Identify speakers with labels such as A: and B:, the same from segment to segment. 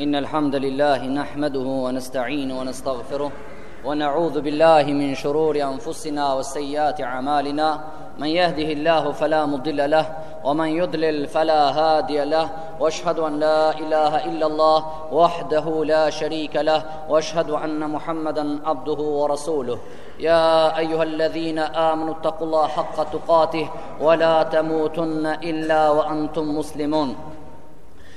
A: إن الحمد لله نحمده ونستعين ونستغفره ونعوذ بالله من شرور أنفسنا وسيئات أعمالنا من يهده الله فلا مضل له ومن يضلل فلا هادي له واشهد ان لا اله الا الله وحده لا شريك له واشهد ان محمدا عبده ورسوله يا ايها الذين امنوا اتقوا الله حق تقاته ولا تموتن الا وانتم مسلمون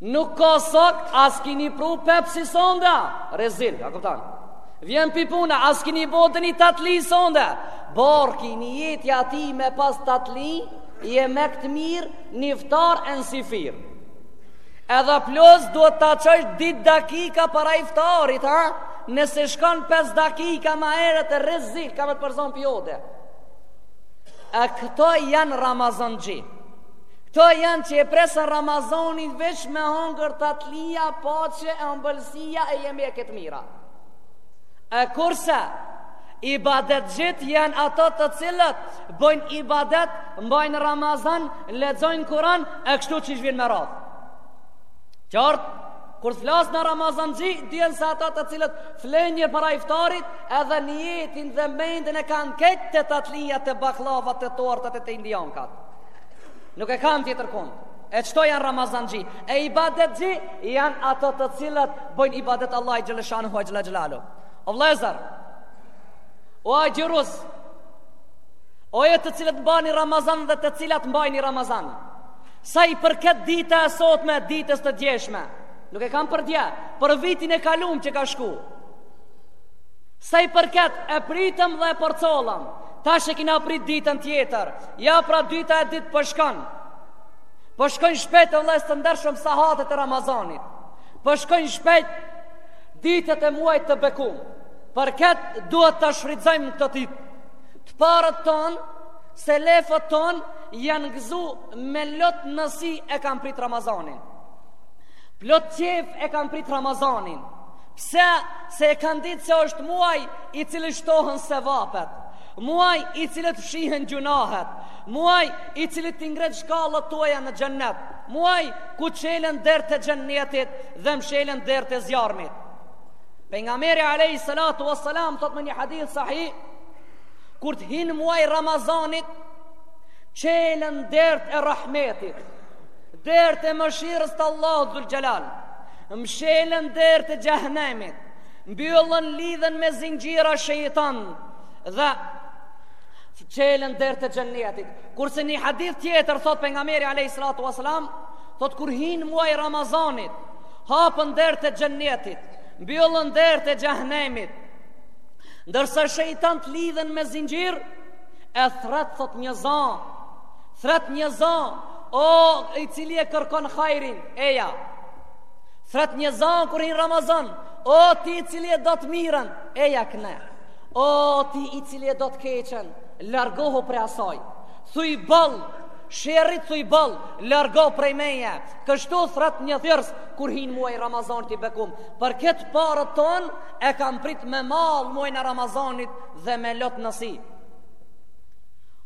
A: Nuk ka sok, a s'kini pru pepsi sonda Rezil, a kupton Vjen pi puna, a s'kini bo dhe një tatli sonda Barki, nijeti i atij me pas tatli Jemek të mirë, n'iftar e në syfyr Edhe plus duhet ta çojsh dhet dakika para iftarit, ha? Nëse shkon 5 dakika ma herët e rezil, ka me të përzon pi ode E këto janë Ramazanxhi Këto janë që e presin Ramazanin veç me hongër tatlia, paçe e ëmbëlsia e jemekë të mira. E kurse, ibadetxhitë janë ato të cilët bëjnë ibadet, mbajnë Ramazan, lexojnë kuran, e kështu që ishvin me radhë. Qartë, kur të flasë në Ramazanxhi, dijeni se ato të cilët flejnë para iftarit, edhe nijetin dhe mendin e kanë veç te tatlia te bakllavat te tortat e te indiankat. Nuk e kanë tjetërkund. E qëto janë Ramazanxhi? E ibadetxhi janë ato të cilët bëjnë ibadet Allahit xhele shanuhu ua xhele xhelaluhu. O vllezër, o agjërues, o ju të cilët mbani Ramazan dhe të cilët mbajni Ramazan. Sa i përket dita e sotme, ditës të djeshme, nuk e kam për dje, për vitin e kalum që ka shku. Sa i përket e pritëm dhe e përcollëm, tash e kina prit ditën tjetër, Ja pra dita e dytë po shkon. Po shkojnë shpejt vllezër të ndershëm sahatet e Ramazanit. Po shkojnë shpejt ditët e muajit të bekum. Për këtë duhet t'i shfrytzojmë këto ditë. Të parët tonë, selefët tonë janë gëzu me lot në sy e kanë prit Ramazanin. Plot qef e kanë prit Ramazanin. Pse se e kanë dit se është muaj i cili shtohen sevapet. Muaj i cili t'fshihen gjynahet, muaj i cili t'i ngret shkallët tuaja në xhennet, muaj ku çelen dert e xhennetit dhe mshelen dert e zjarmit. Pejgamberi alejhi salatu ua salam, thot në një hadith sahih, kur të hin muaji i Ramazanit, çelen dert e rahmetit, dert e mëshirës të Allahut dhul xhelal, mshelen dert e xhehnemit, mbyllen lidhen me zinxhira shejtanët, dhe çelen dert e xhennetit. Kurse një hadith tjetër thot pejgamberi alayhi salatu wasalam, thot kur hin muaji i Ramazanit, hapen dert e xhennetit, mbyllen dert e xhehenemit. Ndërsa shejtanët lidhen me zinxhir, e thret thot një zë. Thret një zë, o i cili e kërkon hajrin, eja. Thret një zë kur hin Ramazan, o ti i cili e do të mirën, eja këne. O ti i cili e do të keqen, largohu prej asaj. Thuj ndal, sherrit thuj ndal, largo prej meje. Kështu thrret një thirrës kur hin muaji i Ramazanit i bekum. Për këtë t'parët tonë e kan prit me mall muajin e Ramazanit dhe me lot në sy.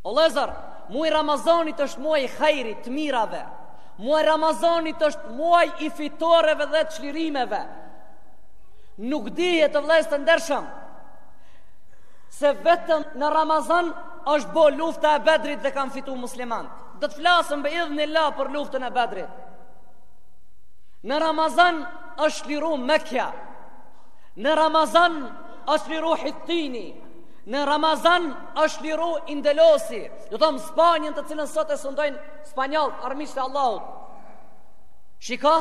A: O vllezër, muaji i Ramazanit është muaj i hajrit, i të mirave. Muaji i Ramazanit është muaj i fitoreve dhe çlirimeve. Nuk dihet vllezër të ndershëm Se vetëm në Ramazan është bo lufta e Bedrit dhe kan fitu muslimant Do të flasim bi idhnilah për luftën e Bedrit Në Ramazan ësh çliru Mekja Në Ramazan ësh çliru Hittini Në Ramazan ësh çliru Endelusi Do thom Spanjën të cilën sot e sundojnë spanjollët armiqtë e Allahut Shiko,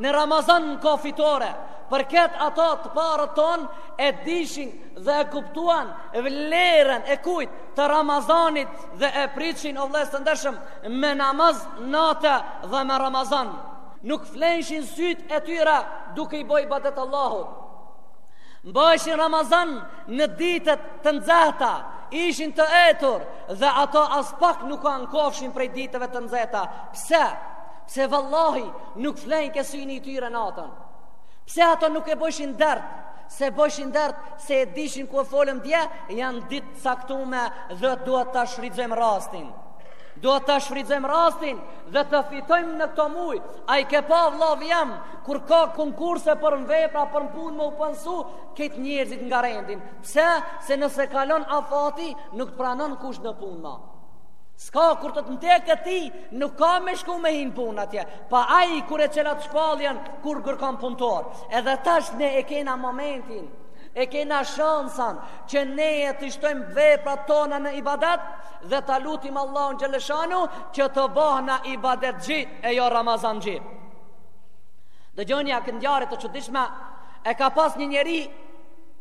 A: në Ramazan ka fitore Për këtë ata të parët tonë e dishin dhe e kuptuan vlerën e kujt të Ramazanit dhe e pritshin o vllezër të ndershëm me namaz nate dhe me Ramazan. Nuk flenshin sytë e tyre duke i bo ibadet Allahut. Mbajshin Ramazan në ditët e nxehta, ishin të etur dhe ato aspak nuk ankofshin prej ditëve të nxehta. Pse? Pse vallahi nuk flenke syni i tyre natën. Pse ato nuk e bojshin dert, s'e bojshin dert, se e dishin ku folëm dje, janë dit të caktume dhe duhet ta shfrytzojmë rastin. Duhet ta shfrytzojmë rastin dhe të fitojmë në këtë muj. A i ke pa vllau jem, kur ka konkurse për një vepër, për një punë me u punësu, krejt njerëzit ngarendin. Pse? Se nëse kalon afati, nuk të pranon kush në punë ma. S'ka kur të të mte këti, nuk ki me shku me hi në punë atje. Po ai kur e çel at shpalljen kur kërkon punëtorë. Edhe tash ne e kena momentin, e kena shansën që ne t'i shtojmë veprat tona në ibadet dhe ta lutim Allahun Xhel-le shanuhu që të bëhna ibadetxhi e jo ramazanxhi. Dëgjoni një ngjarje të çuditshme e ka pas një njeri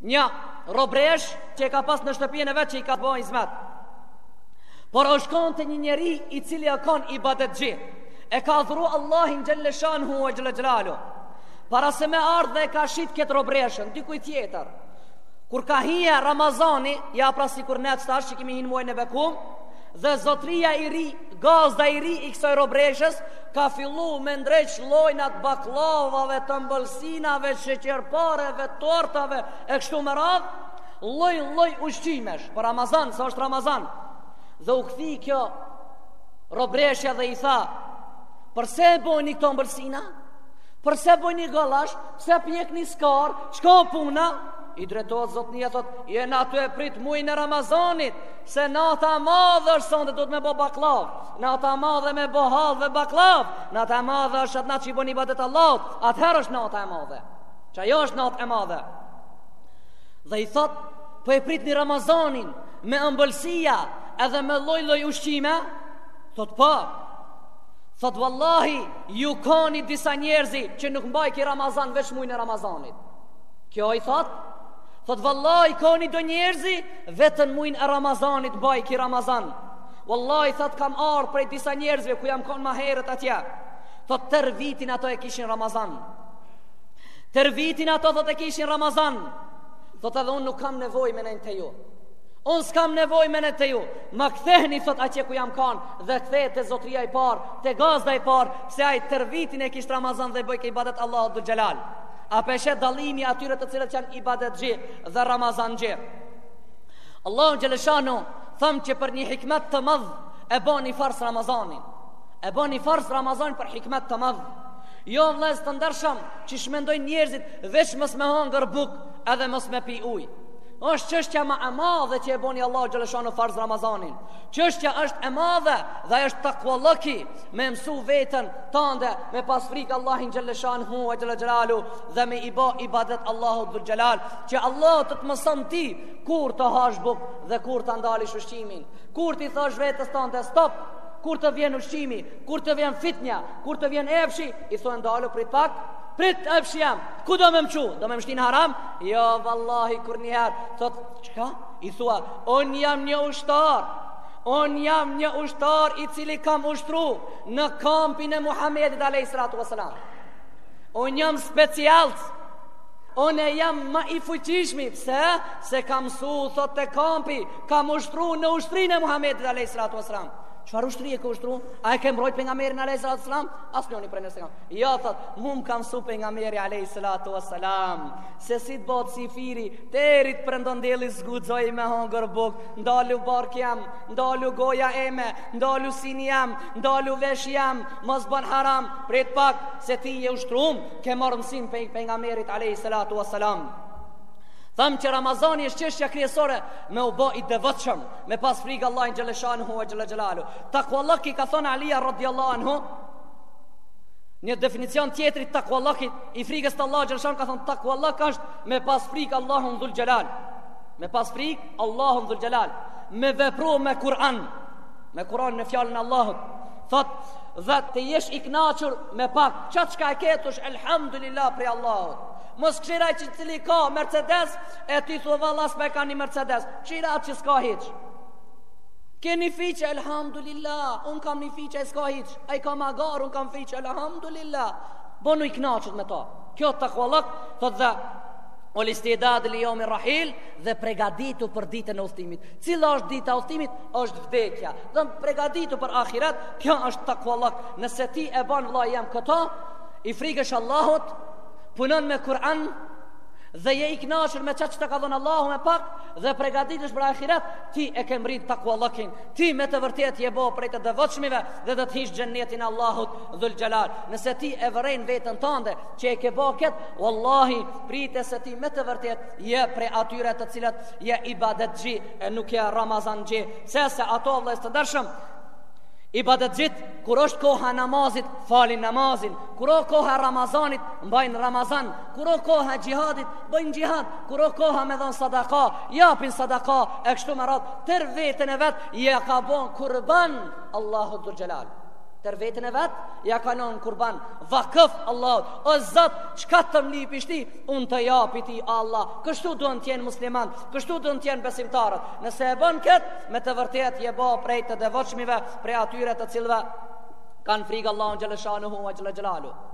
A: një robreshë që e ka pas në shtëpjen e vet që i ka bo hyzmet. Por është konë te një njeri i cili u konë ibadetxhi. E ka adhuru Allahin xhel-le shanuhu ve xhel-le xhelaluhu Para se me ardhë dhe e ka shit këtë robreshën Dikuj tjetër Kur ka hije Ramazani Ja pra sikur ne qetash që kemi hi n'muajin e bekum Dhe zotria i ri Gazda i ri i kësoj robreshës Ka fillu me ndreq llojnat e bakllavave t'ambëlsinave Sheqerpareve, tortave E kështu me radhë Lloj-lloj ushqimesh Për Ramazan, sa është Ramazan Dhe u kthy kjo Robreshja dhe i tha, përse e bojni këto mbëlsina? Përse bojni gullash? Përse pjekni skarë? Çka puna? I drejtohet zotnija thot, jena tu e prit mujnë e Ramazanit, se nata e madhe është sonde, duhet me bo bakllavë, nata e madhe me bo hallvë dhe bakllavë, nata e madhe është at natë që i boni ibadet Allahut, atëherë është nata e madhe, që ajo është natë e madhe. Dhe i thot, po e pritni Ramazanin, Me ëmbëlsia edhe me lloj-lloj ushqime? Thot po. Thot vallahi, ju koni disa njerëzi që nuk mbajki Ramazan veç mujnë e Ramazanit. Kjo i thot? Thot vallahi, koni do njerëzi vetëm mujnë e Ramazanit mbajki Ramazan. Vallahi, thot kam ardhë prej disa njerëzve ku jam konë ma herët atje. Thot tër vitin ato e kishin Ramazan. Tër vitin ato thot e kishin Ramazan. Thot edhe unë nuk kam nevoj me nejt te ju. Unë s'kam nevoj me nejt te ju, më ktheni, thot, atje ku jam kanë dhe kthehet te zotria i parë, te gazda i parë, se ai tër vitin e kishte Ramazan dhe bojke ibadet Allahun dhul Xhelal. A pe sheh dallimin atyre të cilët janë ibadetxhi dhe ramazanxhi. Allahu xhele shanuhu thamë që për një hikmet të madhë e boni farz Ramazanin. E boni farz Ramazanin për hikmet të madhë. Jo vllez të ndershëm, qysh mendojnë njerëzit veç mos me hangër buk edhe mos me pi ujë. Është çështja më e madhe që e boni Allahu xhele shanuhu farz Ramazanin. Çështja është e madhe dhe ajo është takvallëki, me mësu veten tande, me pas frikë Allahin xhele shanuhu ve xhele xhelaluhu dhe me i bë ibadet Allahut dhul Xhelal, që Allahu të të mëson ti kur të hash buk dhe kur ta ndalish ushqimin. Kur t'i thash vetes tande stop, kur të vjen ushqimi, kur të vjen fitnja, kur të vjen epshi, i thue ndalu prit pak, Prit epshi jam, ku do me më çu, do me më shti n'haram? Jo, vallahi, kurrnjëherë, thot, çka? I thua, on jam një ushtar, on jam një ushtar i cili kam ushtru në kampin e Muhammedit a.s. On jam specialc, onë jam ma i fuqishmi, pse? Se kam msu, thot, te kampi, kam ushtru në ushtrinë e Muhammedit a.s. Çfarë ushtri e ke ushtru? A e ke mbrojt Pejgamberin a.s. Asnjoni prej ne s'e kam. Jo, thot, mu më ka msu Pejgamberi a.s. Se si të bohet sifiri, deri t'perëndon dielli s'guxoj me hongër buk, ndalu bark jam, ndalu goja eme, ndalu sini jam, ndalu vesh jam, mos bën haram, prit pak, se ti je ushtrum, ke marrë mësim Pejgamberit a.s. Thamë që Ramazani është çështja kryesore me u bo i devotshëm, me pas frikë Allahun xhele shanuhu ve xhele xhelaluhu. Takvallëki ka thonë Alia radiallahu anhu, Një definicion tjetër i takuallakit, i frikës të Allah xhelshan ka thonë takuallak është me pas frikë Allahun dhul xhelal. Me pas frikë Allahun dhul xhelal. Me vepru me Kur'an. Me Kur'an në fjalën e Allahut. Thot dhe të jesh i knaqur me pak. Qat çka e ke thuj elhamdulillah prej Allahut. Mos kshyre që ai ka Mercedes e ti thua valla s'e kam një Mercedes. Kshyre që s'ka hiç. Ke ni fiçë, elhamdulillah, unë kam ni fiçë e s'ka hiç. Ai ka magar, un kam fiç, alhamdulillah. Bonu i kënaqur me to. Kjo takuallak thot dhe uel istidad li jeumi rrahil dhe pregaditu për ditën e udhëtimit. Cila është dita e udhëtimit? Është vdekja. Dhe pregaditu për ahiret, kjo është takuallak. Nëse ti e bën vëllai jem këto, i frigesh Allahut, punon me Kur'an dhe je i kënaqur me qat që ta ka dhon Allahu me pak dhe pregaditesh për ahiret, ti e ke mrri takuallakin. Ti me të vërtetë je bo prej të devotshmëve dhe do të hish xhennetin e Allahut Dhul Xhelal. Nëse ti e vëren veten tënde që e ke bo kët, wallahi prite se ti me të vërtetë je prej atyre të cilët je ibadetxhi e nuk je ramazanxhi. Sepse ata vëllezër të ndershëm ibadetxhit kur është koha e namazit falin namazin, kur o koha e Ramazanit mbajnë Ramazan, kur o koha e xhihadit bëjnë xhihad, kur o koha me dhon sadaka, japin sadaka e kështu me radhë. tër veten e vet ja ka bo kurban Allahut dhul xhelal tër veten e vet ja ka dhon kurban vakëf Allahut o zot çka të m'lypish ti un të japi ty Allah kështu duan të jenë muslimant kështu duan të jenë besimtarët nëse e bën kët me të vërtet je bo prej të devotshmëve prej atyre të cilëve kanë frikë Allahun xheleshanuhu wa xhele xhelaluhu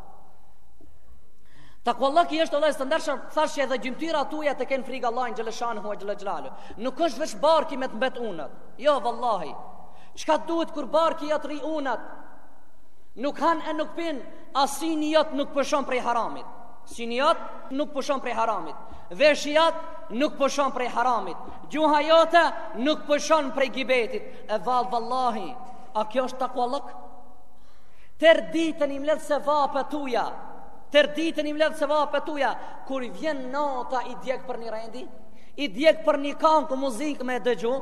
A: Takuallaki është vëllezër të ndershëm, thashë edhe gjymtyra tuaja të kenë frikë Allahun xheleshanuhu wa xhelaluhu. Nuk është veç barki me të mbet unët. Jo, vallahi. Qka të duhet kur barki jot rri unët? Nuk han e nuk pin, a syni jot nuk pushon prej haramit. Syni jot nuk pushon prej haramit. Veshi jot nuk pushon prej haramit. Gjuha jote nuk pushon prej gibetit. E vallë, vallahi, a kjo është takuallak? Tër ditën i mledh sevapet tuja. Tër ditën i mledh sevapet tuja. Kur vjen nata i djeg për njiherëti, I djeg për një kankë muzikë me e dëgju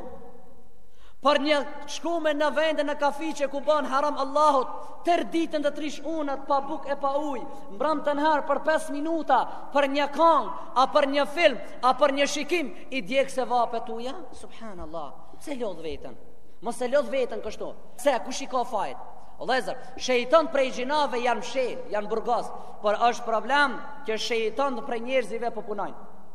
A: Për një shkume në vende në kafiqe ku bën haram Allahut Tër ditën të rrish unët pa buk e pa uj Mbramjen herë për 5 minuta Për një kankë, a për një film, a për një shikim I djeg sevapet tuja Subhanallah, pse lodh vetën Mos e lodh vetën kështu Se kush i ka fajet vllezër, shejtant prej xhinëve janë mshel, janë burgos Por është problem që shejtant prej njerëzve po punojnë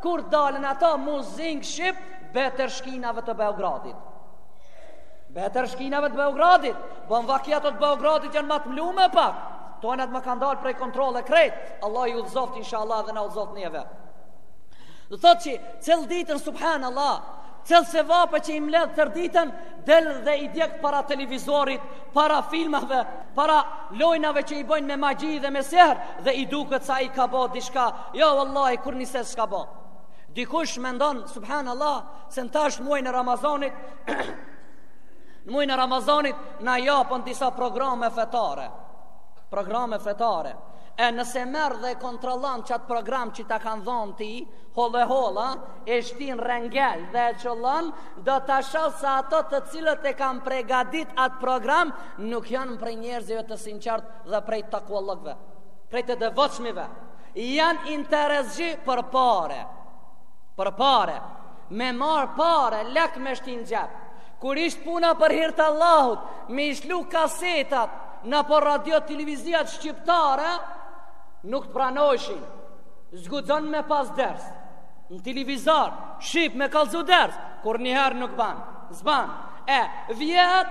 A: Kur dalin ato muzikë shqip beter shkinave të Beogradit Beter shkinave të Beogradit Bon vaki ato t'Beogradit janë ma të mblume pak Tonat kanë dalë prej kontrollit krejt Allah i udhëzoftë inshaAllah dhe na udhëzoftë neve Dhe thotë që cill ditën subhan Allah Krejt sevapet që i mbledh tërë ditën Del dhe i djeg para televizorit Para filmave Para lojnave që i bëjnë me magji dhe me sehir Dhe i duket se ai ka bo diçka Jo wallahi kurnjëse s'ka bo. Dikush mendon subhanallah se në tash muajin e Ramazanit në muajin e Ramazanit na japën disa programe fetare. Programe fetare. E nëse merr dhe e kontrollon qatë program që ta kanë dhonë ty, hollë e hollë, e shtin rrengel dhe e qëllon, do ta shohë se ata të cilët e kanë pregatit atë program, nuk janë prej njerëzive të sinqertë dhe prej takuallëkve, prej të devotshmive. Janë interesxhi për pare. Për pare. Me marrë pare, lek me shti n'xhep. Kur ish puna për hir të Allahut, me i shlu kasetat nëpër radiotelevizionet shqiptare, nuk të pranojshin. S'guxon me pas ders. Në televizor, shqip me kallzu ders, kurnjëherë nuk ban. S'ban. E, vjet,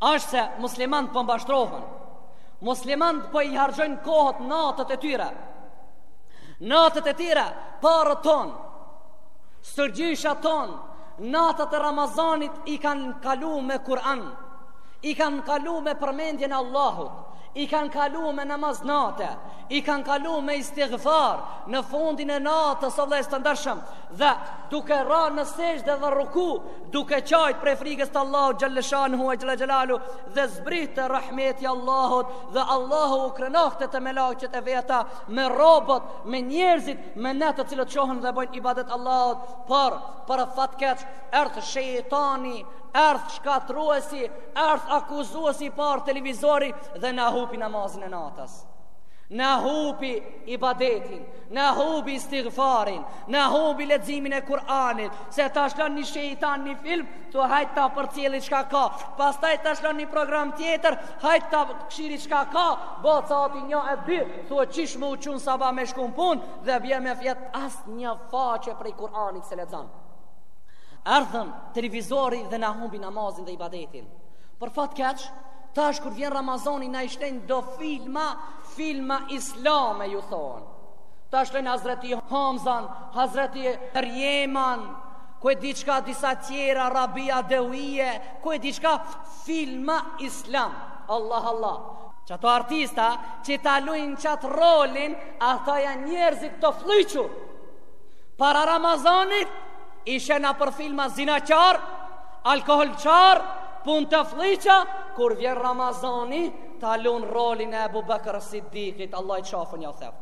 A: është se muslimanët po mashtrohen. Muslimanët po i harxhojnë kohët natët e tyre. Natët e tyre parët tonë. Stërgjyshat tonë, natët e Ramazanit i kanë kalu me Kur'an. I kanë kalu me përmendjen e Allahut. I kanë kalu me namaz nate, i kanë kalu me istigfar në fundin e natës, vëllezër të ndershëm, dhe duke ra në sexhde dhe ruku, duke qajt prej frikës të Allahut xhel-le shanuhu ue xhel-le xhelaluhu dhe zbritte rahmeti i Allahut dhe Allahu u krenahte te melaqet e veta me robët, me njerëzit, me ne të cilët çohen dhe bojnë ibadet Allahut, por për fatkeq erdh shejtani, erdh shkatërruesi, erdh akuzuesi i parë televizori dhe na hupi namazin e natës. Na hupi ibadetin Na hupi istigfarin Na hupi leximin e Kur'anit Se ta shlon një shejtan një film, thu hajt ta përcjelli çka ka. Pastaj ta shlon një program tjetër, hajt ta kqyri çka ka. Bohet sati një e dy, thue çish me u çu n'saba me shku n'punë, dhe bie me fjet as një faqe prej Kur'anit s'e lexon. Erdh televizori dhe na humbi namazin dhe ibadetin. Për fat keq, tash kur vjen Ramazani na i shtijnë do filma, filma islame ju thonë. Ta shtojnë Hazreti Hamzan, Hazreti Rjeman, ku di çka disa tjera, Rabia Adevije, ku di çka filma islam. Allah, Allah. Qato artista që ta lujnë qatë rolin, ata janë njerëzit të flliqur. Para Ramazanit, i sheh nëpër filma zina qarë, alkohol qarë, punë të flliqa, kur vjen Ramazani, ta lujnë rolin e Ebu Bekër Siddikit, Allahi qafën ja theftë.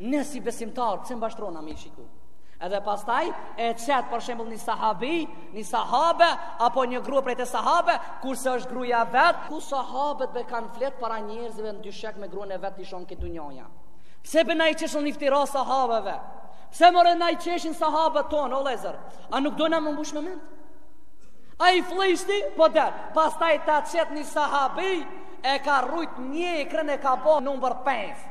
A: Ne si besimtar pse mashtrona me i shiku? Edhe pastaj e qet për shembull një sahabi, një sahabe apo një grua prej te sahabe, kurse është gruaja vet, ku sahabët be kanë fjet para njerëzve në dyshek me gruan e vet t'i shoh ky dynjaja. Pse be na i qeshin iftira sahabeve? Pse more na i qeshin sahabët ton, o vllezër? A nuk dona m'u mbush me mend? Ai i flliqti, po de, pastaj ta qet një sahabi, e ka rrujt mjekrën e ka bo nëmër 5.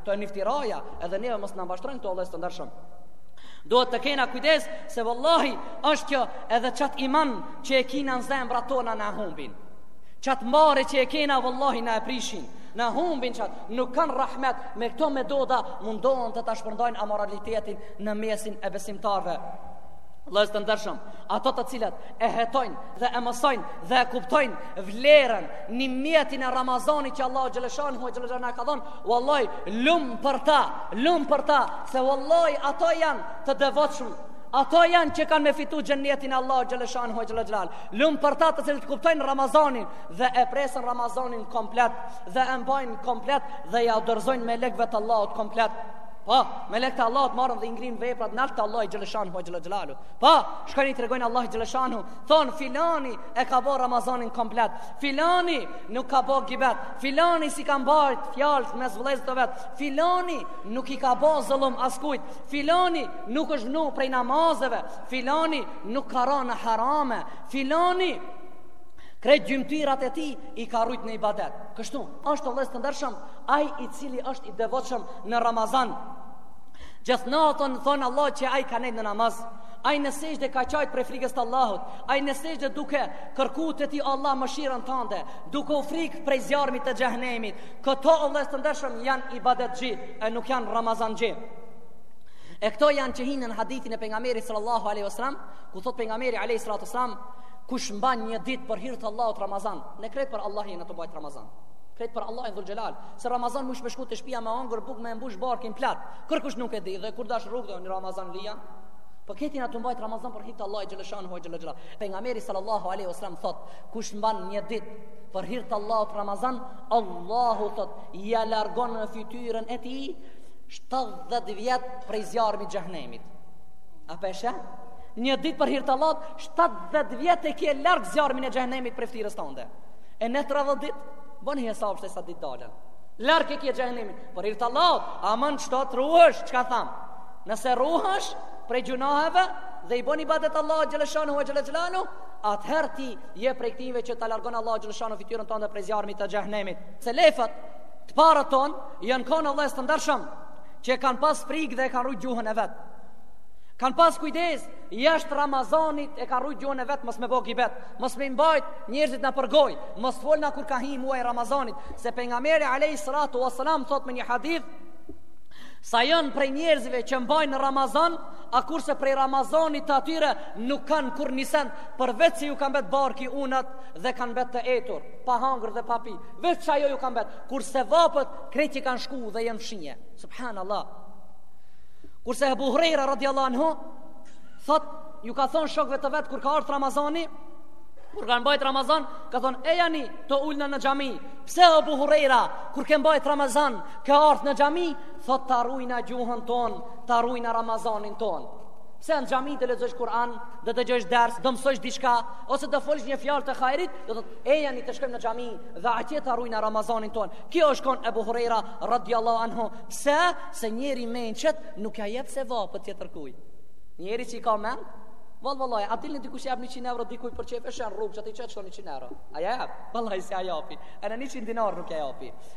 A: Kto janë iftiraja, edhe neve mos na mashtrojnë këto vëllezër të ndershëm. Duhet të kena kujdes se vëllahi është kjo edhe qat iman që e kina në zemra tona na humbin. Qat marre që e kena vëllahi na e prishin. Na humbin qat, nuk kanë rahmet me këto metoda mundohen të ta shpërndajnë amoralitetin në mesin e besimtarve. Vllezër të ndershëm, ato të cilët e hetojnë dhe e mësojnë dhe e kuptojnë vlerën nimetin e Ramazanit që Allahu xheleshanuhu xheleshanu e ka dhonë, Wallai lum për ta, lum për ta, se wallai ato janë të devotshëm. Ato janë që kanë me fitu xhennetin e Allahut xheleshanuhu xhelal. Lum për ta të cilët kuptojnë Ramazanin dhe e presin Ramazanin komplet dhe e mbajnë komplet dhe ja dorëzojnë melekëve të Allahut komplet. Po, melekët e Allahut marrin dhe i ngrejn veprat nalt te Allahi xheleshanuhu xhelal. Po, shkoni tregojnë Allahit xheleshanuhu, thon filani e ka bo Ramazanin komplet. Filani Nuk ka bo gibet, filani s'i ka mbajt fjalët mes vëllezërve të vet. Filani nuk i ka bo zullum askujt. Filani nuk është vnu prej namazeve. Filani nuk ka ra në harame. Filani krejt gjymtyrët e tij i ka rujt në ibadet. Kështu është vëllezër të ndershëm, ai i cili është i devotshëm në Ramazan. Gjithë natën thon Allah që ai ka nejt në namaz. Ai në sexhde ka qajt prej frikës të Allahut. Ai në sexhde duke kërku te ti Allah mëshirën tande, duke u frikë prej zjarmit të xhehnemit, këto o vllezër të ndershëm janë ibadetxhi, e nuk janë Ramazanxhi. E këto janë që hinë në hadithin e pejgamerit sallallahu aleyhi sallam, ku thot pejgameri aleyhi sallatu sallam, kush mban një dit për hir t'Allahut Ramazan, ne krejt për Allahin jena tu mbajt Ramazan. Krejt për Allahin dhul xhelal, se Ramazan munesh me shku te shpia me hangër buk me mbush barkin plot, kërkush nuk e di dhe kur dalsh n'rrugë Ramazanli jam, Po këte jena tu mbajt Ramazan për hir t'Allahit xheleshanuhu xheleshan. Pejgamberi sallallahu alaihi wasallam thot, kush mban një ditë për hir të Allahut Ramazan, Allahu, thot, ia largon në fytyrën e tij 70 vjet prej zjarmit të xhehenemit. A pe sheh? Një ditë për hir të Allahut, 70 vjet e ke larg zjarmin e xhehenemit prej fytyrës tënde. E në 30 ditë bëni hesap se sa ditë dalën. Larg e ke xhehenemin, për hir të Allahut, aman qito të ruhesh, çka tham? Nëse ruhesh, prej gjunaheve dhe i bën ibadet Allahu xhaleshanu ve xhaleshanu, atëherë ti je prej këtive që ta largon Allahu xhaleshanu fytyrën tënde prej zjarmit të xhehenemit. Selefët, të parët ton janë kanë Allah, as të ndershëm që e kanë pas frikë dhe e kanë rujt gjuhën e vet. Kanë pas kujdes jashtë Ramazanit e kanë rujt gjuhën e vet mos me bo gibet, mos me i mbajt njerëzit nëpër gojë, mos të folna kur ka hi muaj Ramazanit, se pejgamberi alayhi salatu wasalam thot me një hadith Sa janë prej njerëzve që mbajnë Ramazan, a kurse prej Ramazanit të atyre nuk kanë kurrnisend, përveç se ju ka mbet barki unët dhe kanë mbet të etur, pa hangër dhe pa pi, veç se ajo ju ka mbet, kur sevapet krejt i kanë shku dhe janë fshi,. Subhanallah. Kurse Ebu Hurejra radiallahu anhu, thot, ju ka thonë shokve të vet kur ka ardh Ramazani, kur kanë mbajt Ramazan, ka thonë, ejani të ulna në xhami, pse Ebu Hurejra kur ke mbajt Ramazan, Ke ardh në xhami, thot ta rujna gjuhën ton, ta rujna Ramazanin ton. Pse në xhami do lexosh Kur'an, do të dëgjosh ders, do mësosh diçka, ose do folsh një fjalë të hajrit, ejani të shkojmë në xhami dhe atje ta rujna Ramazanin ton. Ky është kon Abu Huraira radhiyallahu anhu, pse se njeri i mençëm nuk ja jep sevapet tjetërkuj. Njeri që i ka mend, Val vallai, a del dikush jap 100 euro dikuj për qejf, është në rrugë, aty qe ti shtoj 100 euro. A ja jap? Vallai se a japi. Ana 100 dinar nuk ja japi.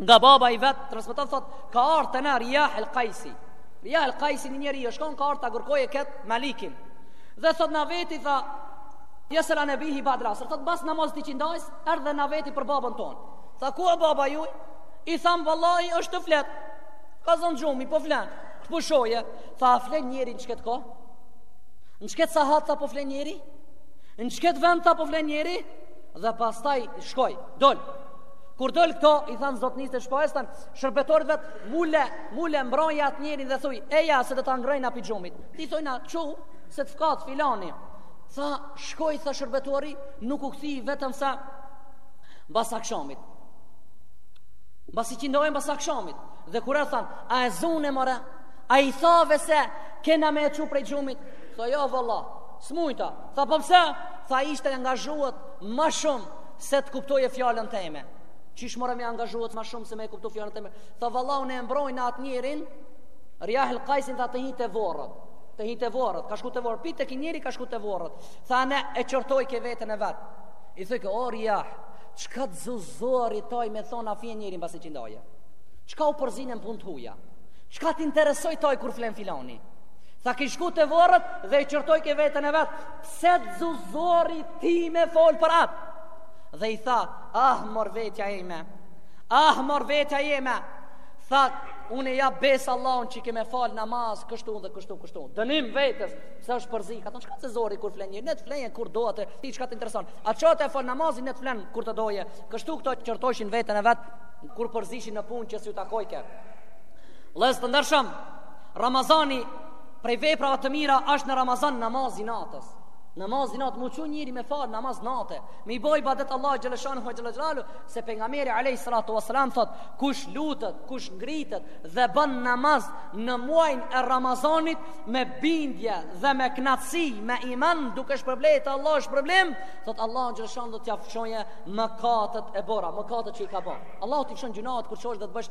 A: Nga baba i vet transmeton thot ka ardhur te na Riah el Qaisi. Riah el Qaisi një njeri është kon, ka ardhur ta kërkojë kët Malikin. Dhe thot na veti tha Jes'elu an ebihi ba'd al-asr. Thot bas namazit iqindisë, erdh e na veti për babën ton. Tha ku e baba juj? I tham vallahi është tu flet. Ka zon gjumi po flen. Tu pushue. Tha a flen njeri në çket kohë? Në çket sahat tha po flen njeri? Në çket vakt tha po flen njeri? Dhe pastaj shkoi, dol. Kur dol këto, i thanë zotnisë të shpisë, thanë, shërbëtorit vet, mule, mule, mbrrije atë njerin dhe thuj, eja, se do ta ngrejna pi gjumit. Ti thojna, çu, se të thirr filani. Tha, shkoi, tha shërbëtori, nuk u kthy vetëm se bas akshamit. Bas iqindisë o bas akshamit. Dhe kur erdh thanë, a e zune, more, a i thave se kena me e çu prej gjumit? Tha, jo, valla, smujta. Tha, po pse? Po tha, ishte angazhuet, ma shumë, Se të kuptoje fjalën teme. Qysh more me angazhuet më shumë se me e kuptu fjalën teme. Tha valla unë e mbroj atë njerin, Rjah el Kajsin tha të hi të vorët. Të hi të vorët, ka shku të vorët. Pitë e ki njeri ka shku të vorët. Tha ne e qërtojke vetën e vetë. I thojke o Rjah, qka të zu zori taj me thonë a fle njeri pas iqindie? Qka u përzive në punë të huja? Qka të interesoj taj kur flen filani? Tha ki shku të vorët dhe e qërtojke vetën e vetë. Pse t'zu zori ti me fol për atë? Dhe i tha, ah mor vetja ime, ah mor vetja ime, tha, unë i ja besë Allahut që ke me fal namaz, kështu dhe kështu, kështu, dënim vetës, se është përzi, ka thonë, qka të zori kur flen një, ne të fleje kur do atë, ti qka të intereson, a që atë e fal namazin, ne të fleje kur të doje, kështu këto qërtoshin vetën e vetë, kur përzishin në punë që s'ju takojke. Vllezër të ndershëm, Ramazani Prej veprave të mira është në Ramazan namazi natës. Namazi natë m'u çu njeri me fal namaz natë. Me i bo ibadet Allahut xhelle shanuhu ve xhelle xhelalu se pejgamberi alayhi salatu wasalam thot kush lutet, kush ngritet dhe bën namaz në muajin e Ramazanit me bindje dhe me knaqësi, me iman duke shpresu te Allahu shpërblim, thot Allahu xhelle shanuhu do t'ia fshijë mëkatet e bora, mëkatet që i ka bërë. Allahu t'i fshin gjynahet kur çohesh dhe të bësh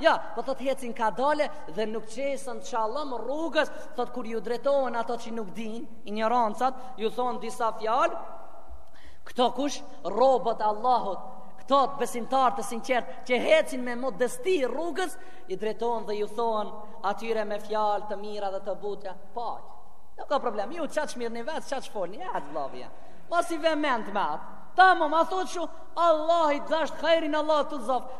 A: Ja, po thot hecin kadale dhe nuk qesin çallëm rrugës, thot kur ju drejtohen ato që nuk din, injorantat, ju thonë disa fjalë, këto kush, robët e Allahut, këto besimtarë të sinqertë, që hecin me modesti rrugës, i drejtohen dhe ju thonë atyre me fjalë të mira dhe të buta, pak, nuk ka problem, ju qaq mirë një vetë, qaq folë një atë vlavja, mos i vement me atë, Tamom a thot shu, Allahi të dhashtë hajrin Allah të zafë,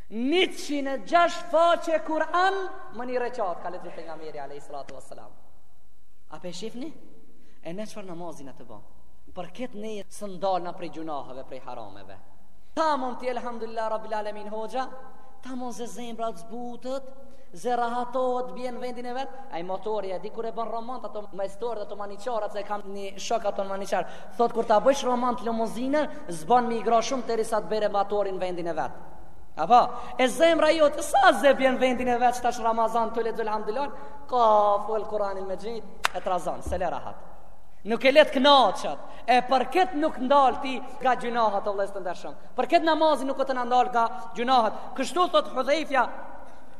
A: Njëqind e gjashtë faqe Kur'an me një rekat ka lexuar pejgamberi alayhi salatu wassalam. A po e shifni? E ne çfarë namazi jena tu bo? Për këtë ne s'na ndal na prej gjunaheve, prej harameve. Ta mendon ti elhamdulillah rabbil alamin hoxha, ta mendon se zemra të zbutet, të rahatohet bjen vendin e vet, ai motori e di kur e bën remont ato majstorët ato maniçarat se kam një shok ato maniçar. Thot kur ta bësh remont limozinën, s'bën me igra shumë derisa të bjere motori vendin e vet. Apo, e zemra jote sa zë bjen vendin e vet tash Ramazan të lexon elhamdulillah, kaf vel Kur'anil mexhid, e trazon, s'e le rahat. Nuk e le t'kënaqet, e për kët nuk ndal ti nga gjynahet o vëllezër të ndershëm. Për kët namazi nuk të na ndal nga gjynahet. Kështu thot Hudhaifja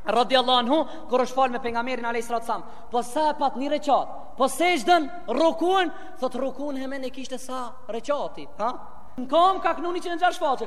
A: radiallahu anhu kur është fal me pejgamberin alayhis salam po sa e pat një rekat po sexhden rukun thot rukun hemen e kishte sa rekati ha Në kam ka kënu 106 faqe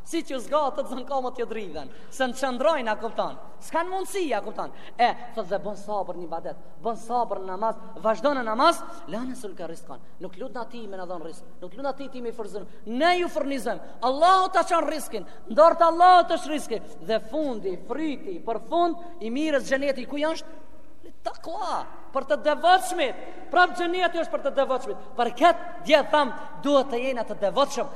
A: Siç ju zgatet zën kamët ju dridhen, s'un qëndrojnë, a kupton. S'kanë mundësi, a kupton. E, thot dhe bën sabër n'ibadet, bën sabër në namaz, vazhdo në namaz, la nes'eluke rizkan. Nuk lutna ty me na dhonë risk, nuk lutna ty ti me i furnizu. Ne ju furnizojmë, Allahu ta qon riskin, n'dorë t'Allahut është riski. Dhe fundi, fryti, për fund, i mirë është xheneti, kujna është? Takua, për të devotshmit, prap xheneti është për të devotshmit. Për këtë, dje thamë, duhet të jena të devotshëm,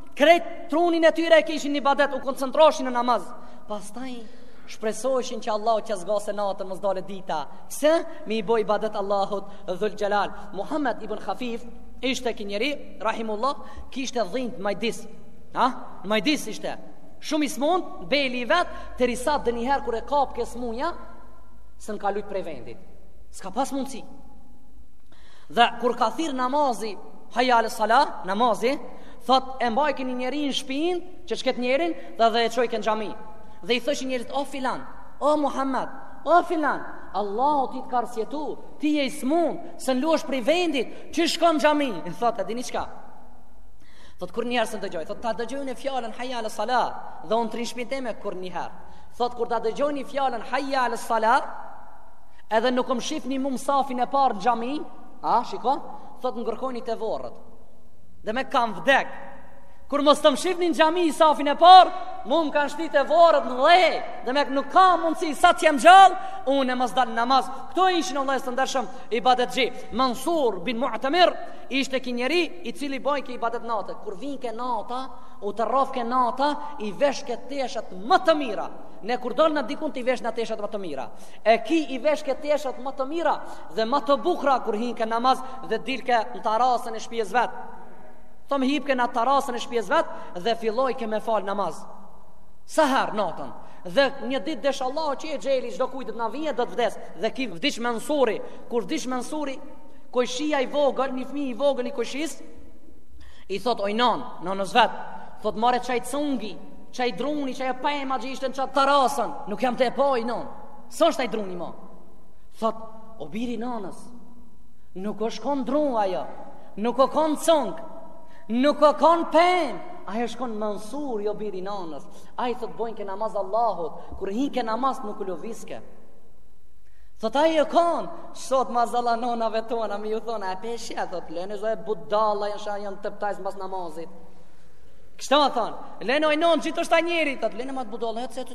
A: krejt trunin e tyre e kishin n'ibadet, u koncentroshin në namaz. Pastaj, shpresojshin që Allahu t'ia zgasë natën mos dalë dita. Pse, me i bo ibadet Allahut dhul xhelal. Muhammed ibn Khafif, ishte ki njeri, rahimullah, kishte dhimt n'majdis. Ha? N'majdis ishte. Shumë i smund, beli i vetë, derisa ndonjëherë kur e kapke smuja, s'un ka lujt prej vendit. S'ka pas mundësi. Dhe kur ka thirr namazi, hajja ala salah, namazi, Thot e mbajke një njeri në shpinë qeket njerin dhe dhe e çojke në xhami. Dhe i thoshin njerzit o filan, o Muhammed, o filan, Allahu ty të ka arsyetu, ti je i smun, s'un luash prej vendit, qysh shkon në xhami. Thot e dini çka? Thot kurrnjëherë s'un dëgjoj, thot ta dëgjoj unë fjalën hayya ala sala dhe unë t'rri n'shpinë teme kurrnjëherë. Thot kur ta dëgjoni fjalën hayya ala sala, edhe nuk më shifni mu n'safin e parë në xhami, a shiko? Thot m'kërkoni te vorret. Demek kam vdek. Kur mos të më shifni në xhami n'safin e parë, mu më kanë shti te vorret në dhe, demek nuk ka mundësi sa të jem gjallë, unë e mos dalë namaz. Këto ishin vallahi të ndershëm ibadetxhi. Mansur bin Mu'tamir ishte ki njeri i cili bojke ibadet nate. Kur vinke nata, u terrofke nata, i veshke teshat më të mira. Ne kur dalna dikun të i veshna teshat më të mira. E ki i veshke teshat më të mira, Dhe ma të bukra kur hinke namaz dhe dilke në tarasën e shpijes vet. Thom hipke në tarasën e shpijes vet dhe fillojke me fal namaz. Sa herë natën dhe një ditë desh Allahu që exheli çdokujtna i vje do të vdes dhe ki vdiç Mensuri kur vdiç Mensuri kojshia i vogël një fëmijë i vogël i kojshis i thot oj non nonës vet thot more çaj cungi çaj druni çaj pem e madh qi ishte në çat tarasën nuk jam tu e pa oj non s'është ai druni më Thot, o biri nanës, nuk është konë dru ajo, nuk o konë cung, nuk o konë pemë, ai është kon Mansuri o biri nanës ai thot bojnke namaz Allahut kur hinke namaz nuk u loviske thot ai o kon sot mazalla nonave tona me ju thonë e peshi a thot lene se budalla janë janë teptajs mas namazit kështu thon lene oj non gjithë është a njeri thot lene ma të budalla e cëtë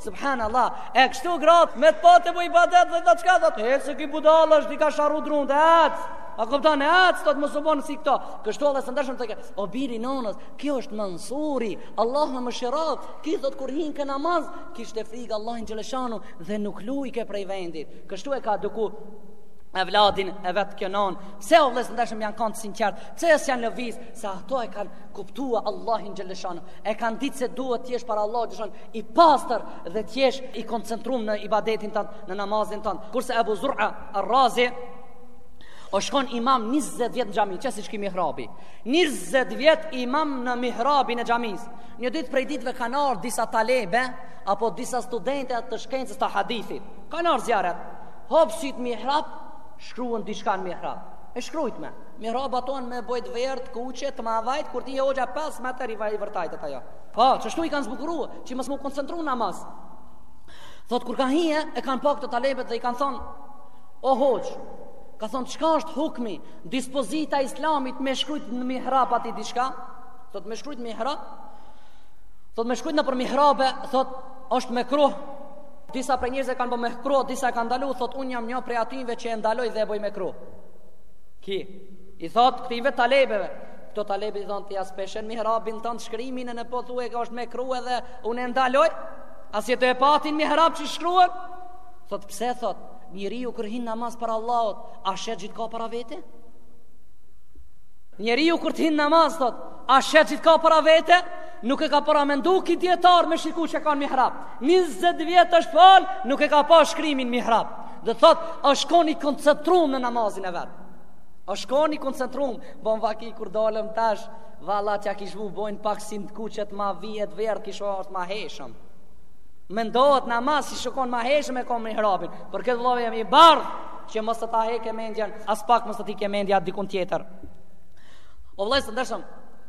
A: Subhan Allah, e kështu gratë, me të pa tu bo ibadet thot çka, thot hec, ky budalë është, di ka sharru drunë, dhe hecë, a kupton e hecë, të mos u bon si këto, kështu dhe të ndershëm të ke, o biri i nonës, kjo është Mansuri, Allahu e mëshiroftë, ky thot kur hinke n'namaz, kishte frigë Allahin xheleshanu, dhe nuk lujke prej vendit, kështu e ka eduku evladin e vet kjo nonë pse o vllezër të ndershëm janë kanë të sinqert pse s'janë lëviz se ato e kanë kuptu Allahin xheleshanu e kanë ditë se duhet t'jesh para Allahut xheleshanu i pastër dhe të jesh i koncentruar në ibadetin tënd, në namazin tënd. Kurse Abu Zur'a Ar-Razi osht kon imam 20 vjet në xhami, qe siç ky mihrabi. 20 vjet imam në mihrabin e xhamisë. Një ditë prej ditëve kanë ardh disa talebe apo disa studentë të shkencës të hadithit. Kanë ardh n'zijaret. Hop sit mihrab shkruan diçka në mihrab. E shkrujtme. Mihrabat tonë me bojë të verdhë, kuqe, të mavajt, kur ti e hoxha pas më të rivajë vërtajtë ajo. Po, qashtu i kanë zbukuruar, që mos m'u koncentru në namaz. Thot kur ka hi, e kanë pa këto talebet dhe i kanë thonë, o hoxhë, ka thonë, çka është hukmi, dispozita e islamit me shkrujt në mihrab aty diçka? Thot me shkrujt në mihrab, thot me shkrujt nëpër mihrabe, thot është mekruh, disa prej njerëzve e kanë bo mekruh, disa e kanë ndalu, thot unë jam një prej atyve që e ndaloj dhe e boj mekruh. Ky i thot këtyve talebeve, Këto talebet i thonë ti a s'po e sheh mihrabin tond shkrimin e ne po thue që është mekruh edhe unë e ndaloj A s'je tu e pa ti n'mihrab që shkruan Thot pse thot Njeriu kur hin n'namaz para Allahut A sheh diçka para vete Njeriu kur hin n'namaz thot A sheh diçka para vete Nuk e ka paramendu ky dijetar me shiku çka ka në mihrab 20 vjet është fal Nuk e ka pa shkrimin n'mihrab Dhe thot është kon i koncentrum në namazin e vet Osht kon i koncentrum, bon vaki kur dalëm tash, valla t'ia kish vu bojën pak si n'të kuqe t'mavijt e t'verdhë kish o është ma hijshëm. Mendohet n'namaz si ish kon ma hijshëm e kom mihrabin, për këtë vlove jam i bardhë, që mos të ta heke mendjen, aspak mos të t'ikë mendja dikun tjetër. O vllezër të ndershëm,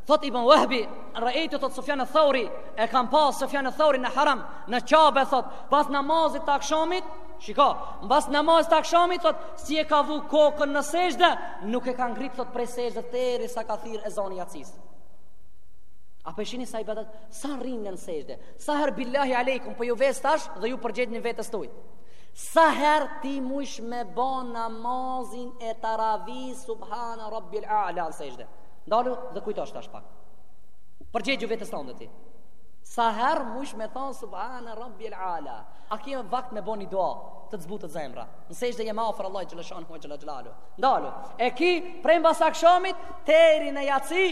A: thot Ibn Vehbi, reejtu Sufjan eth-Theuri, e kam pa Sufjan eth-Theurin në haram, në qabe, thot, pas namazit të akshamit, shiko, pas namazit të akshamit, thot, Si e ka vu kokën në sexhde, nuk e ka ngrit thot prej sexhde deri sa ka thirr ezani i jacisë. A po e shihni sa ibadet, sa rrinë në sexhde, sa herë billahi alejkum po ju ves tash dhe ju përgjegjniu vetes tuj. Sa herë ti mujsh me bo namazin e taravisë subhana rabbil a'la në sexhde. Ndalu dhe kujtohu tash pak. Përgjegju vetes tonde ti. Sa herë mujsh me thonë subhana rabbil a'la. A ke vakt me bo një dua të të zbutët zemra. Në sexhde jam ma afër Allahut xheleshanuhu xhele xhelalu. Ndalu. E ki prej mbas akshamit deri në jaci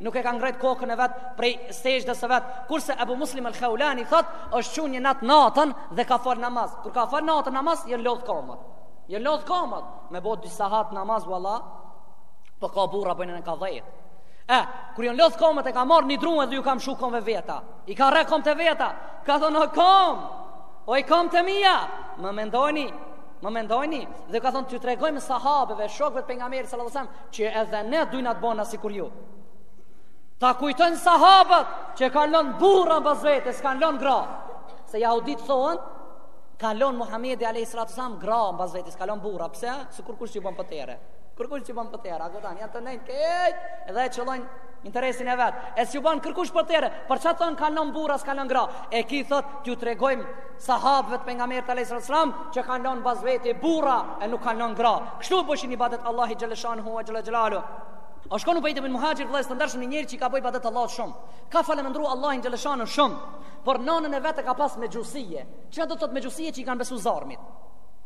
A: nuk e ka ngrit kokën e vet prej sexhdes së vet. Kurse Abu Muslim al-Khawlani thot, është çu një natë natën dhe ka fal namaz. Kur ka fal natën namaz, janë lodh komët. Janë lodh komët me bë dy sahat namaz valla. Po ka burra bëjnë ka dhjetë. E, kur janë lodh komët e ka marr një dru dhe ju ka mshu komve t'veta. I ka rreh komt e veta. Ka thonë kom. Oj kamt e mija, më mendoni, më mendoni, dhe ka thonë, t'ju tregojmë sahabeve, shokve të pejgamberit, sallallahu sallam, që edhe ne dujna t'bona sikur ju. Ta kujtojnë sahabët, që kanë lonë burra mbas vete, s'kanë lonë gra. Se jahudit thonë, ka lon Muhamedi alayhis salam gra mbas vetes s'ka lon burra pse se kurkush s'ju bën potere kurkush s'i bën potere a kupton janë të nejnë kët edhe e qëllojnë interesin e vet. E s'ju bën kërkush potere, për çfarë thon ka lënë burra, s'ka lënë gra. E ki thot, t'ju tregojmë sahabëve të pejgamberit alayhis salam që kanë lënë pas vete burra e nuk kanë lënë gra. Kështu i bëjshin ibadet Allahut xheleshanuhu ua xhele xhelalu. Osht kon Ubejd ibn Muhaxhir vëllezër të ndershëm një njeri që i ka bo ibadet Allahut shumë. Ka falënderu Allahin xheleshanu shumë. Por nënën e vet e ka pas mexhusije. Çka do të thot mexhusije që i kanë besu zjarmit?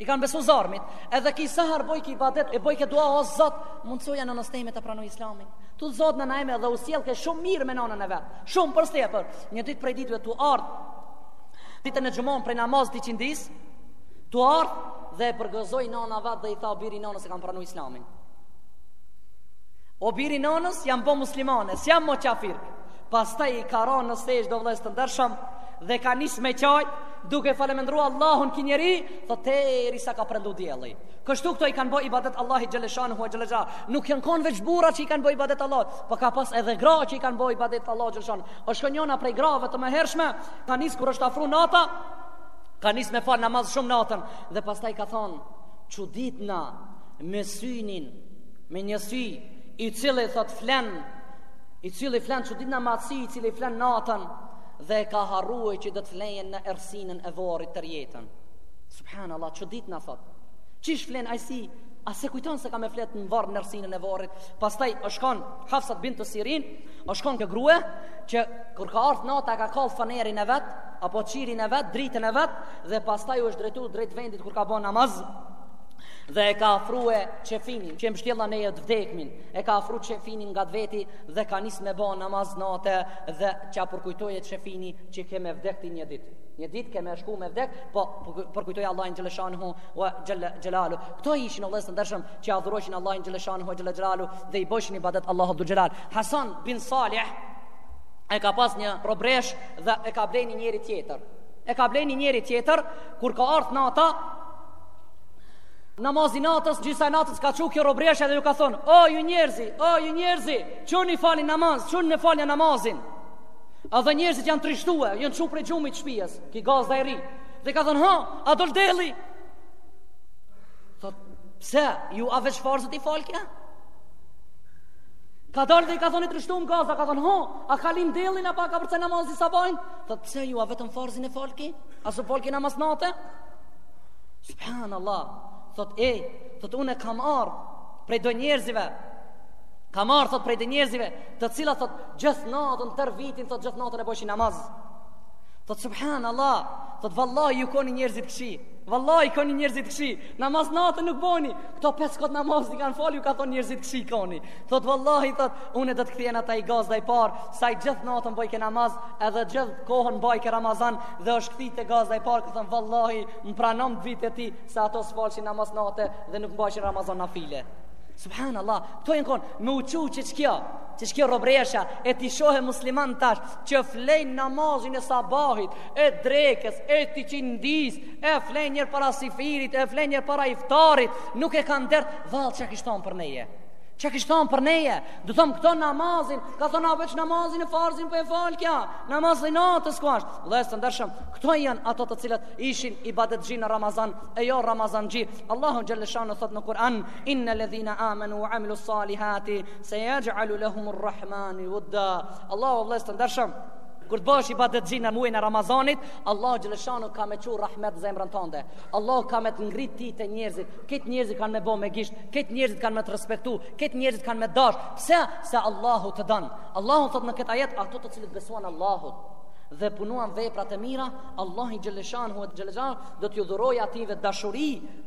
A: I kanë besu zjarmit. Edhe ki sa herë bojke ibadet e bojke dua o Zot, mundsoja nënës time të pranojë Islamin. T'udhzohet nana jeme dhe u sjellke shumë mirë me nonën e vet. Shumë për së tepër. Një ditë prej ditëve tu ardh. Ditën e xhumanë prej namazit t'iqindisë, tu ardh dhe e përgëzoi nana vet dhe i tha o biri i nonës e kam pranu Islamin. O biri i nonës jam bë muslimane, s'jam më qafirkë. Pastaj ka ra në sexhde vëllezër të ndershëm dhe ka nis me qaj duke falemendru Allahun ki njeri, thotë teri sa ka prendu dielli. Kështu këto i kanë bë ibadet Allahit xheleshanuhu xhele xhe. Nuk janë kanë veç burra që i kanë bë ibadet Allahut, por ka pas edhe gra që i kanë bë ibadet Allahut xheleshanu. Osht kon njëna prej grave të mëhershme, ka nis kur është afru nata, ka nis me fal namaz shumë natën dhe pastaj ka thonë, "Çuditna me synin me një sy i cili thot flen, i cili flen çuditna me atë sy i cili flen natën dhe ka harruar që do të flen në errësinën e varrit tërë jetën." Subhan Allah, çuditna thot Qysh flen ai sy A se kujton se ka me flet në varr n'errësinën e varrit Pastaj është kanë Hafsa bintu Sirin është kanë kjo grue Që kur ka ardh nata ka kall fanerin e vet Apo qirin e vet, dritën e vet Dhe pastaj është drejtu drejt vendit ku ka bo namaz Dhe e ka afrue qefinin Që e mështjellna ne të vdekmin E ka afru qefinin ngat veti Dhe ka nis me bo namaz nate Dhe që t'ja përkujtojë qefini Që ke me vdek ti një ditë Një ditë kem me shku me vdek, po përkujtoj Allahin xhaleshanhu wa xhelalu. Kto ishin vllezër të ndershëm që adhurojshin Allahin xhaleshanhu wa xhelalu dhe i bojshin ibadet Allahut dhul xhelal. Hasan bin Salih e ka pas një robreshë dhe e ka ble ni njeri tjetër. E ka ble ni njeri tjetër kur ka ardh nata namazi natës, gjysa e natës ka çu kjo robreshë edhe ju ka thon: "O ju njerëzi, o ju njerëzi, çuni falni namaz, çuni e falnja namazin." A dhe njerëzit janë trishtue, janë çu prej gjumit t'shpijes, ky gazda i ri. Dhe i ka thënë, ha, a dol dielli? Thot, pse, ju a veç farzet i falke? Ka dalë dhe i ka thënë i trishtum gazda, ka thënë, ha, a ka lind dielli, na ka kapërce namazi i sabahit? Thot, pse, ju a vetëm farzin e falke? A s'falke namaz nate? Subhan Allah, thot, e, thot, unë kam ardhë prej do njerëzive, kam ardhë, thot, prej do njerëzive, të cilat thot gjithë natën tër vitin thot gjithë natën e bëjshin namaz. Thot subhanallah, thot vallahi ju koni njerëz t'kqi. Vallahi koni njerëz t'kqi. Namaz nate nuk boni. Këto pesë kohët namaz i kanë fal ju ka thon njerëz t'kqi koni. Thot vallahi thot unë do të kthehem te ai gazda i par, se ai gjithë natën bojke namaz, edhe gjithë kohën bojke Ramazan dhe është kthi te gazda i par, ka thon vallahi më pranon t'vi te ti se ato s'falshin namaz nate dhe nuk mbajshin Ramazan nafile. Subhan Allah, këto janë konë, me u çu që që kjo, që që kjo robresha, e t'i shohe muslimant tash, që flejnë namazin e sabahit, e drekës, e t'iqindisë, e flejnë gjer para syfyrit, e flejnë gjer para iftarit, nuk e kanë dert, vallë çka kish thonë për neje. Çka kish thonë për neje, do thom këto namazin, ka thonë a veç namazin e farzin po e falkja, namazi natës ku asht, vllezër të ndershëm, këto janë ato të cilët ishin ibadetxhi në Ramazan, e jo Ramazanxhi, Allahu xhaleshanu thot në Kur'an, Inna alladhina amanu wa amilu salihati seyaj'alu lahum ar-rahman wudda. Allahu vëllezër të ndershëm, kur të bësh ibadetxhi në muajin e Ramazanit, Allahu xhaleshanu ka me çu rahmet zemrën tënde. Allahu ka me të ngrit ti te njerëzit. Kejt njerëzit kanë me bo me gisht, kejt njerëzit kanë me të respektu, kejt njerëzit kanë me dash. Pse? Se Allahu të don. Allahu thot në këtë ajet ato të cilët besuan Allahut dhe punuan veprat e mira, Allahu xhaleshanu xhaleshanu do t'ju dhurojë atyve dashuri